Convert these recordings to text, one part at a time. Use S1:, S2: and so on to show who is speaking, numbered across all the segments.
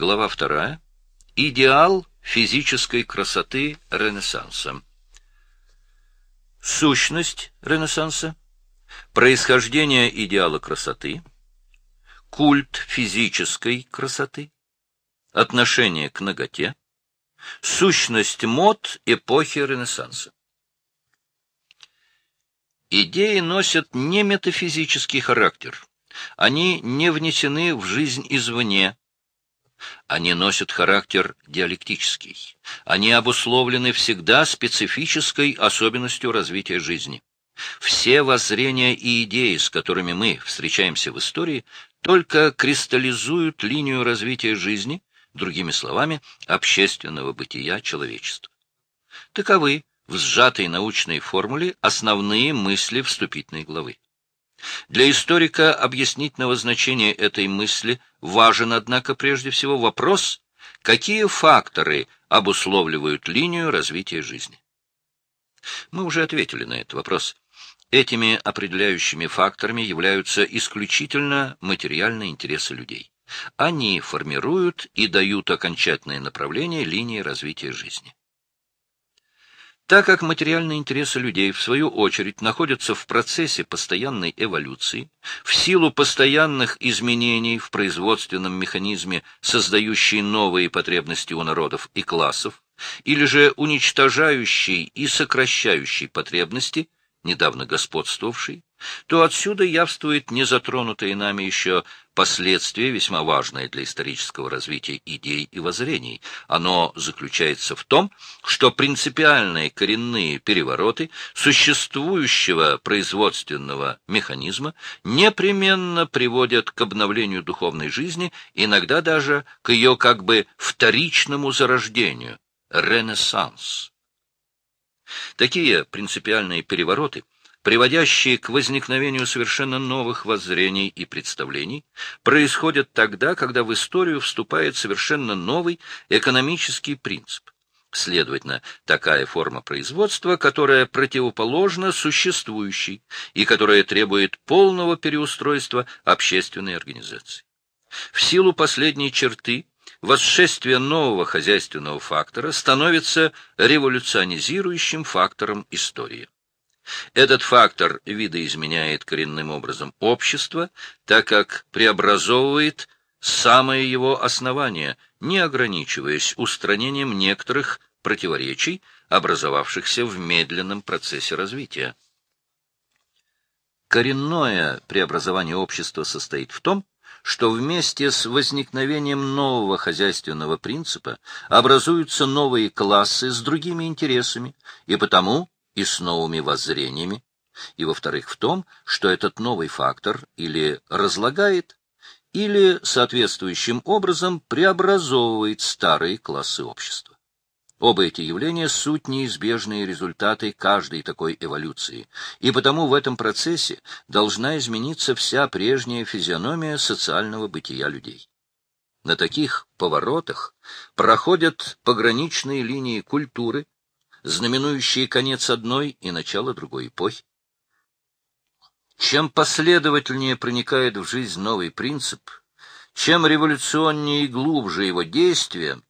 S1: Глава вторая. Идеал физической красоты Ренессанса. Сущность Ренессанса. Происхождение идеала красоты. Культ физической красоты. Отношение к ноготе. Сущность мод эпохи Ренессанса. Идеи носят не метафизический характер. Они не внесены в жизнь извне. Они носят характер диалектический. Они обусловлены всегда специфической особенностью развития жизни. Все воззрения и идеи, с которыми мы встречаемся в истории, только кристаллизуют линию развития жизни, другими словами, общественного бытия человечества. Таковы в сжатой научной формуле основные мысли вступительной главы. Для историка объяснительного значения этой мысли важен, однако, прежде всего вопрос, какие факторы обусловливают линию развития жизни. Мы уже ответили на этот вопрос. Этими определяющими факторами являются исключительно материальные интересы людей. Они формируют и дают окончательное направление линии развития жизни. Так как материальные интересы людей, в свою очередь, находятся в процессе постоянной эволюции, в силу постоянных изменений в производственном механизме, создающие новые потребности у народов и классов, или же уничтожающие и сокращающие потребности, недавно господствовавший, то отсюда явствует незатронутое нами еще последствие, весьма важное для исторического развития идей и воззрений. Оно заключается в том, что принципиальные коренные перевороты существующего производственного механизма непременно приводят к обновлению духовной жизни, иногда даже к ее как бы вторичному зарождению – ренессанс. Такие принципиальные перевороты, приводящие к возникновению совершенно новых воззрений и представлений, происходят тогда, когда в историю вступает совершенно новый экономический принцип. Следовательно, такая форма производства, которая противоположна существующей и которая требует полного переустройства общественной организации. В силу последней черты восшествие нового хозяйственного фактора становится революционизирующим фактором истории. Этот фактор видоизменяет коренным образом общество, так как преобразовывает самое его основание, не ограничиваясь устранением некоторых противоречий, образовавшихся в медленном процессе развития. Коренное преобразование общества состоит в том, что вместе с возникновением нового хозяйственного принципа образуются новые классы с другими интересами, и потому и с новыми воззрениями, и, во-вторых, в том, что этот новый фактор или разлагает, или соответствующим образом преобразовывает старые классы общества. Оба эти явления — суть неизбежные результаты каждой такой эволюции, и потому в этом процессе должна измениться вся прежняя физиономия социального бытия людей. На таких поворотах проходят пограничные линии культуры, знаменующие конец одной и начало другой эпохи. Чем последовательнее проникает в жизнь новый принцип, чем революционнее и глубже его действия,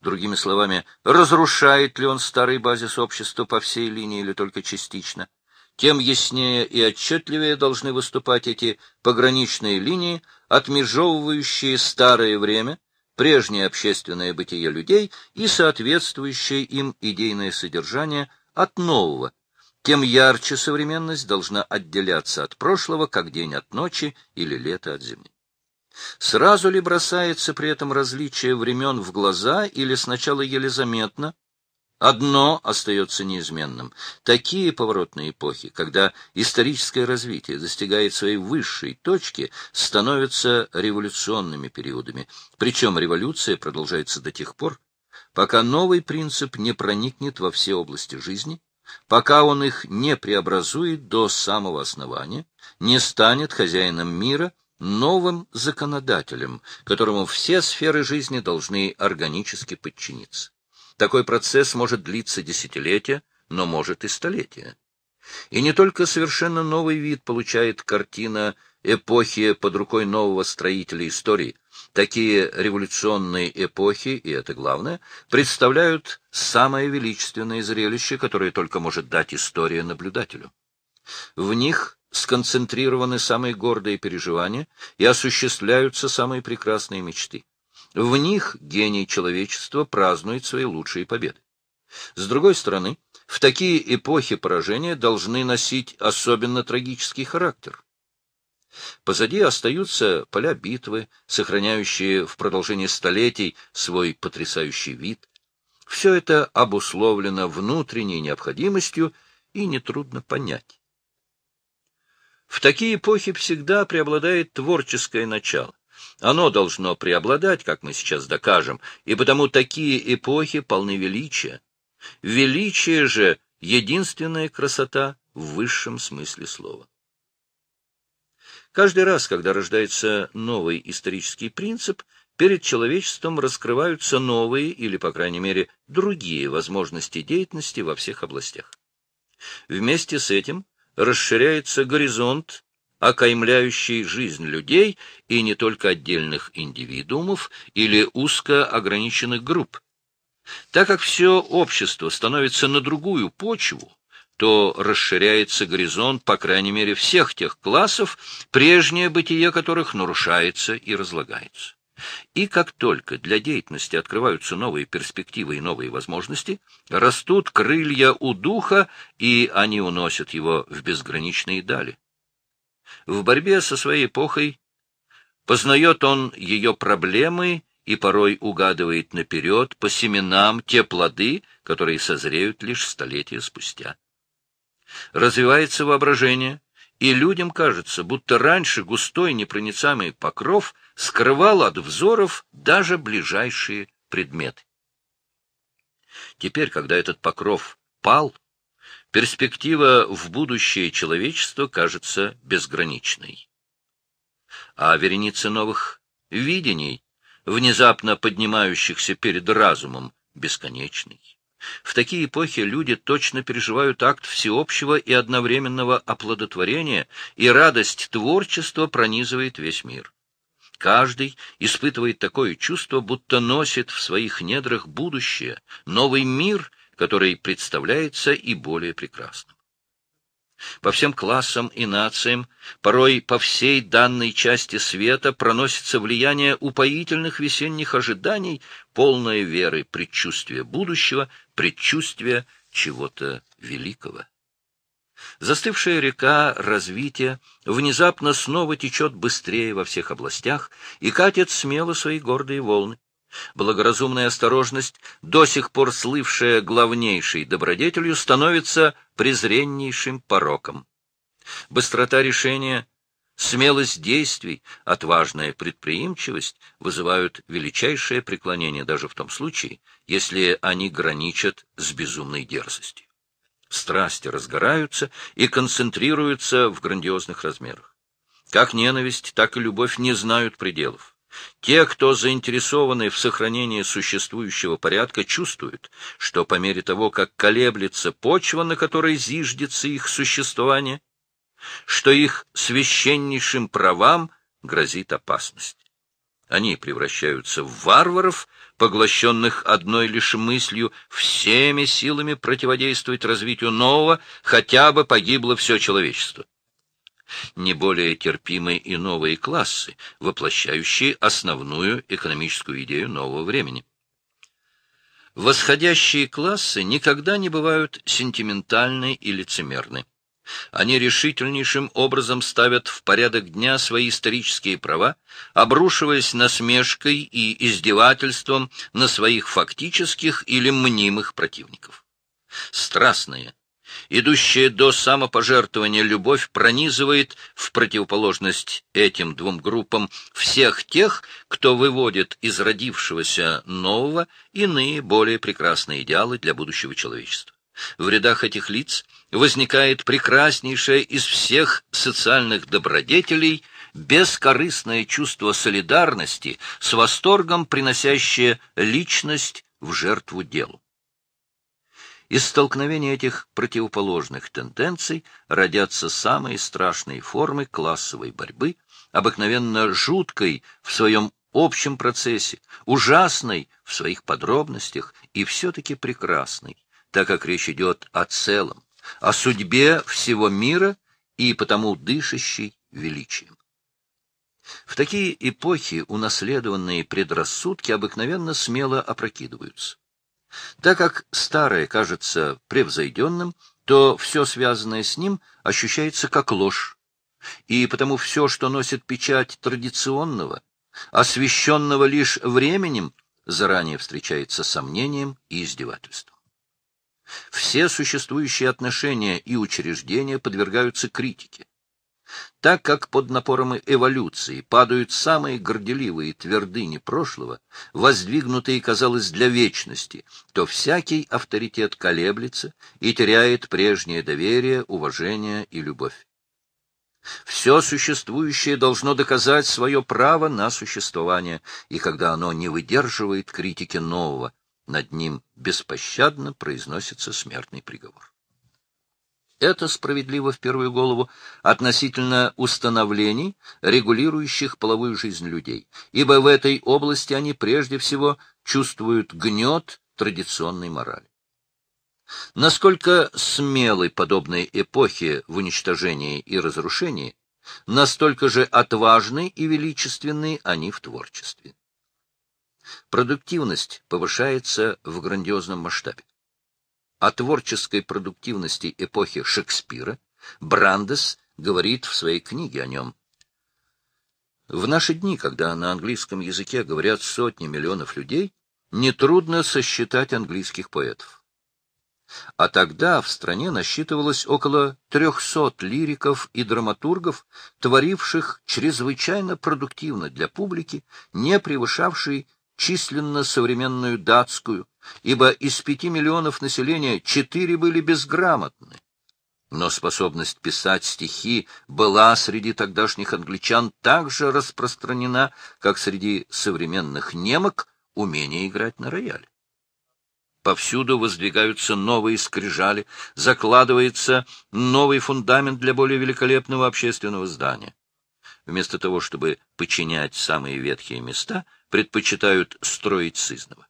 S1: Другими словами, разрушает ли он старый базис общества по всей линии или только частично? Тем яснее и отчетливее должны выступать эти пограничные линии, отмежевывающие старое время, прежнее общественное бытие людей и соответствующее им идейное содержание от нового, тем ярче современность должна отделяться от прошлого, как день от ночи или лето от зимы. Сразу ли бросается при этом различие времен в глаза или сначала еле заметно? Одно остается неизменным. Такие поворотные эпохи, когда историческое развитие достигает своей высшей точки, становятся революционными периодами. Причем революция продолжается до тех пор, пока новый принцип не проникнет во все области жизни, пока он их не преобразует до самого основания, не станет хозяином мира — новым законодателем, которому все сферы жизни должны органически подчиниться. Такой процесс может длиться десятилетия, но может и столетия. И не только совершенно новый вид получает картина эпохи под рукой нового строителя истории – Такие революционные эпохи, и это главное, представляют самое величественное зрелище, которое только может дать история наблюдателю. В них сконцентрированы самые гордые переживания и осуществляются самые прекрасные мечты. В них гений человечества празднует свои лучшие победы. С другой стороны, в такие эпохи поражения должны носить особенно трагический характер. Позади остаются поля битвы, сохраняющие в продолжении столетий свой потрясающий вид. Все это обусловлено внутренней необходимостью и нетрудно понять. В такие эпохи всегда преобладает творческое начало. Оно должно преобладать, как мы сейчас докажем, и потому такие эпохи полны величия. Величие же — единственная красота в высшем смысле слова. Каждый раз, когда рождается новый исторический принцип, перед человечеством раскрываются новые или, по крайней мере, другие возможности деятельности во всех областях. Вместе с этим расширяется горизонт, окаймляющий жизнь людей и не только отдельных индивидуумов или узко ограниченных групп. Так как все общество становится на другую почву, то расширяется горизонт, по крайней мере, всех тех классов, прежнее бытие которых нарушается и разлагается. И как только для деятельности открываются новые перспективы и новые возможности, растут крылья у духа, и они уносят его в безграничные дали. В борьбе со своей эпохой познает он ее проблемы и порой угадывает наперед по семенам те плоды, которые созреют лишь столетия спустя развивается воображение, и людям кажется, будто раньше густой непроницаемый покров скрывал от взоров даже ближайшие предметы. Теперь, когда этот покров пал, перспектива в будущее человечества кажется безграничной. А вереница новых видений, внезапно поднимающихся перед разумом, бесконечной. В такие эпохи люди точно переживают акт всеобщего и одновременного оплодотворения, и радость творчества пронизывает весь мир. Каждый испытывает такое чувство, будто носит в своих недрах будущее, новый мир, который представляется и более прекрасным по всем классам и нациям, порой по всей данной части света проносится влияние упоительных весенних ожиданий, полное веры, предчувствия будущего, предчувствия чего-то великого. Застывшая река развития внезапно снова течет быстрее во всех областях и катит смело свои гордые волны. Благоразумная осторожность, до сих пор слывшая главнейшей добродетелью, становится презреннейшим пороком. Быстрота решения, смелость действий, отважная предприимчивость вызывают величайшее преклонение даже в том случае, если они граничат с безумной дерзостью. Страсти разгораются и концентрируются в грандиозных размерах. Как ненависть, так и любовь не знают пределов. Те, кто заинтересованы в сохранении существующего порядка, чувствуют, что по мере того, как колеблется почва, на которой зиждется их существование, что их священнейшим правам грозит опасность. Они превращаются в варваров, поглощенных одной лишь мыслью всеми силами противодействовать развитию нового, хотя бы погибло все человечество не более терпимы и новые классы, воплощающие основную экономическую идею нового времени. Восходящие классы никогда не бывают сентиментальны и лицемерны. Они решительнейшим образом ставят в порядок дня свои исторические права, обрушиваясь насмешкой и издевательством на своих фактических или мнимых противников. Страстные, идущая до самопожертвования любовь пронизывает в противоположность этим двум группам всех тех, кто выводит из родившегося нового иные более прекрасные идеалы для будущего человечества. В рядах этих лиц возникает прекраснейшее из всех социальных добродетелей бескорыстное чувство солидарности с восторгом, приносящее личность в жертву делу. Из столкновения этих противоположных тенденций родятся самые страшные формы классовой борьбы, обыкновенно жуткой в своем общем процессе, ужасной в своих подробностях и все-таки прекрасной, так как речь идет о целом, о судьбе всего мира и потому дышащей величием. В такие эпохи унаследованные предрассудки обыкновенно смело опрокидываются. Так как старое кажется превзойденным, то все связанное с ним ощущается как ложь, и потому все, что носит печать традиционного, освященного лишь временем, заранее встречается сомнением и издевательством. Все существующие отношения и учреждения подвергаются критике. Так как под напором эволюции падают самые горделивые твердыни прошлого, воздвигнутые, казалось, для вечности, то всякий авторитет колеблется и теряет прежнее доверие, уважение и любовь. Все существующее должно доказать свое право на существование, и когда оно не выдерживает критики нового, над ним беспощадно произносится смертный приговор. Это справедливо в первую голову относительно установлений, регулирующих половую жизнь людей, ибо в этой области они прежде всего чувствуют гнет традиционной морали. Насколько смелы подобные эпохи в уничтожении и разрушении, настолько же отважны и величественны они в творчестве. Продуктивность повышается в грандиозном масштабе. О творческой продуктивности эпохи Шекспира Брандес говорит в своей книге о нем. В наши дни, когда на английском языке говорят сотни миллионов людей, нетрудно сосчитать английских поэтов. А тогда в стране насчитывалось около трехсот лириков и драматургов, творивших чрезвычайно продуктивно для публики, не превышавшей численно современную датскую, ибо из пяти миллионов населения четыре были безграмотны. Но способность писать стихи была среди тогдашних англичан так же распространена, как среди современных немок умение играть на рояле. Повсюду воздвигаются новые скрижали, закладывается новый фундамент для более великолепного общественного здания. Вместо того, чтобы подчинять самые ветхие места, предпочитают строить сызново.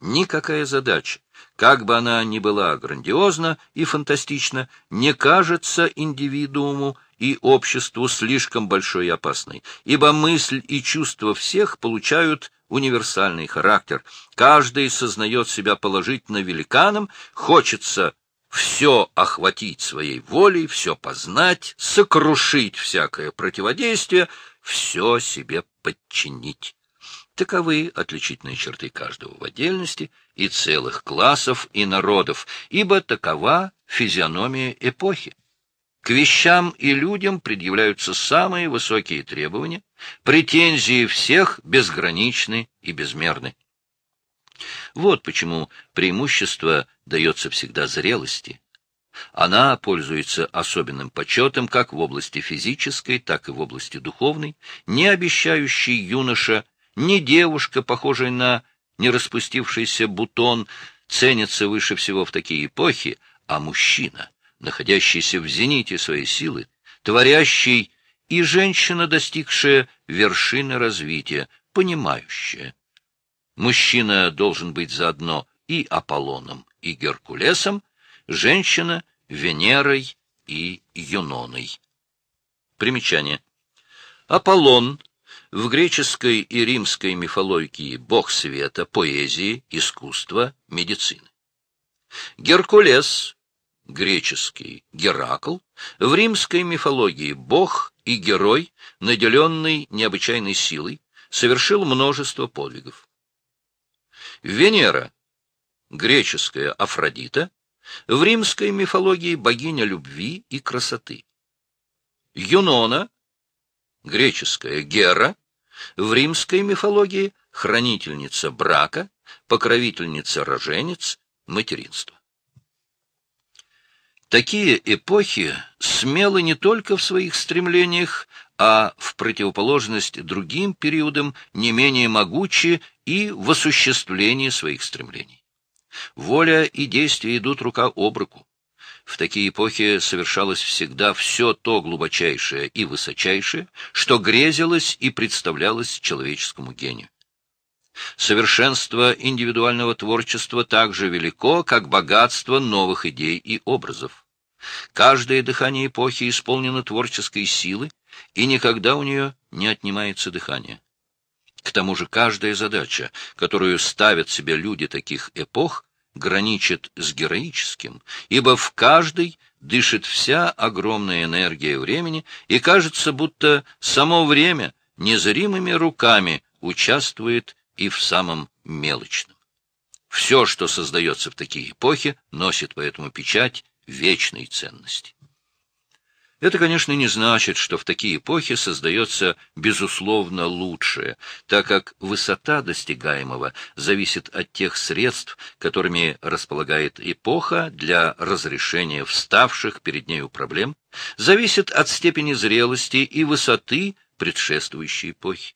S1: Никакая задача, как бы она ни была грандиозна и фантастична, не кажется индивидууму и обществу слишком большой и опасной, ибо мысль и чувства всех получают универсальный характер. Каждый сознает себя положительно великаном, хочется все охватить своей волей, все познать, сокрушить всякое противодействие, все себе подчинить. Таковы отличительные черты каждого в отдельности и целых классов и народов, ибо такова физиономия эпохи. К вещам и людям предъявляются самые высокие требования, претензии всех безграничны и безмерны. Вот почему преимущество дается всегда зрелости. Она пользуется особенным почетом как в области физической, так и в области духовной, не обещающий юноша, ни девушка, похожая на нераспустившийся бутон, ценится выше всего в такие эпохи, а мужчина, находящийся в зените своей силы, творящий и женщина, достигшая вершины развития, понимающая. Мужчина должен быть заодно и Аполлоном, и Геркулесом, женщина — Венерой и Юноной. Примечание. Аполлон в греческой и римской мифологии бог света, поэзии, искусства, медицины. Геркулес греческий Геракл, в римской мифологии бог и герой, наделенный необычайной силой, совершил множество подвигов. Венера, греческая Афродита, в римской мифологии богиня любви и красоты. Юнона, греческая Гера, в римской мифологии хранительница брака, покровительница роженец, материнства. Такие эпохи смелы не только в своих стремлениях, а в противоположность другим периодам не менее могучи и в осуществлении своих стремлений. Воля и действия идут рука об руку. В такие эпохи совершалось всегда все то глубочайшее и высочайшее, что грезилось и представлялось человеческому гению. Совершенство индивидуального творчества так же велико, как богатство новых идей и образов. Каждое дыхание эпохи исполнено творческой силы, и никогда у нее не отнимается дыхание. К тому же каждая задача, которую ставят себе люди таких эпох, граничит с героическим, ибо в каждой дышит вся огромная энергия времени, и кажется, будто само время незримыми руками участвует и в самом мелочном. Все, что создается в такие эпохи, носит поэтому печать вечной ценности. Это, конечно, не значит, что в такие эпохи создается безусловно лучшее, так как высота достигаемого зависит от тех средств, которыми располагает эпоха для разрешения вставших перед нею проблем, зависит от степени зрелости и высоты предшествующей эпохи.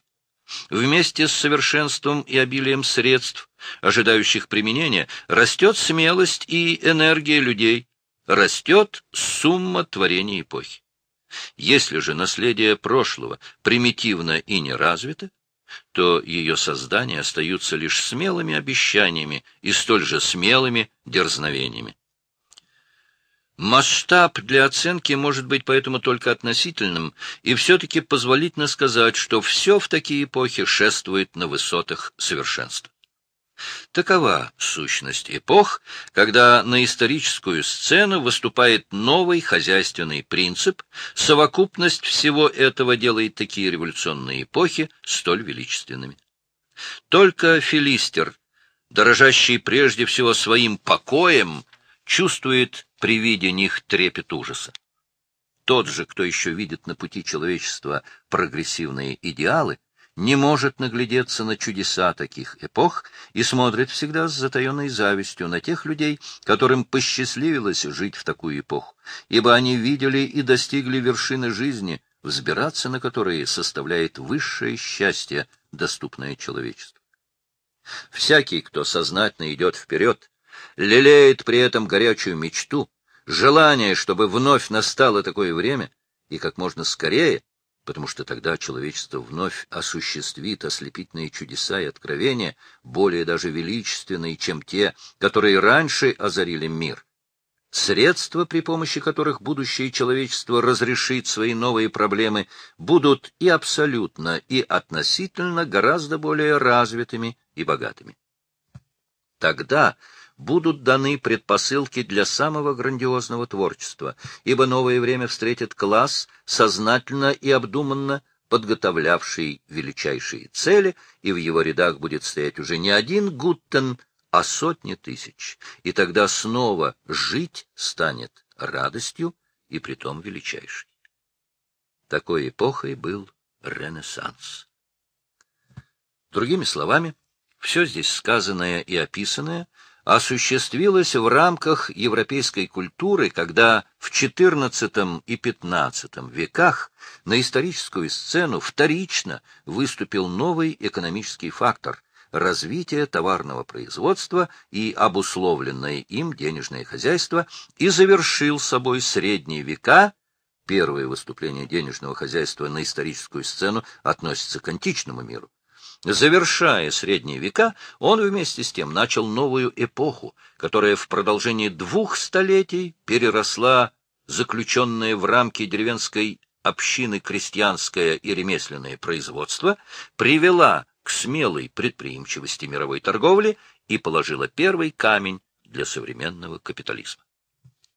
S1: Вместе с совершенством и обилием средств, ожидающих применения, растет смелость и энергия людей, растет сумма творений эпохи. Если же наследие прошлого примитивно и не развито, то ее создания остаются лишь смелыми обещаниями и столь же смелыми дерзновениями. Масштаб для оценки может быть поэтому только относительным, и все-таки позволительно сказать, что все в такие эпохи шествует на высотах совершенства. Такова сущность эпох, когда на историческую сцену выступает новый хозяйственный принцип, совокупность всего этого делает такие революционные эпохи столь величественными. Только филистер, дорожащий прежде всего своим покоем, чувствует при виде них трепет ужаса. Тот же, кто еще видит на пути человечества прогрессивные идеалы, не может наглядеться на чудеса таких эпох и смотрит всегда с затаенной завистью на тех людей, которым посчастливилось жить в такую эпоху, ибо они видели и достигли вершины жизни, взбираться на которые составляет высшее счастье, доступное человечеству. Всякий, кто сознательно идет вперед, лелеет при этом горячую мечту, желание, чтобы вновь настало такое время, и как можно скорее, потому что тогда человечество вновь осуществит ослепительные чудеса и откровения, более даже величественные, чем те, которые раньше озарили мир. Средства, при помощи которых будущее человечество разрешит свои новые проблемы, будут и абсолютно, и относительно гораздо более развитыми и богатыми. Тогда будут даны предпосылки для самого грандиозного творчества, ибо новое время встретит класс, сознательно и обдуманно подготовлявший величайшие цели, и в его рядах будет стоять уже не один Гуттен, а сотни тысяч, и тогда снова жить станет радостью и притом величайшей. Такой эпохой был Ренессанс. Другими словами, все здесь сказанное и описанное осуществилось в рамках европейской культуры, когда в XIV и XV веках на историческую сцену вторично выступил новый экономический фактор – развитие товарного производства и обусловленное им денежное хозяйство, и завершил собой средние века – первое выступление денежного хозяйства на историческую сцену относится к античному миру. Завершая средние века, он вместе с тем начал новую эпоху, которая в продолжении двух столетий переросла заключенное в рамки деревенской общины крестьянское и ремесленное производство, привела к смелой предприимчивости мировой торговли и положила первый камень для современного капитализма.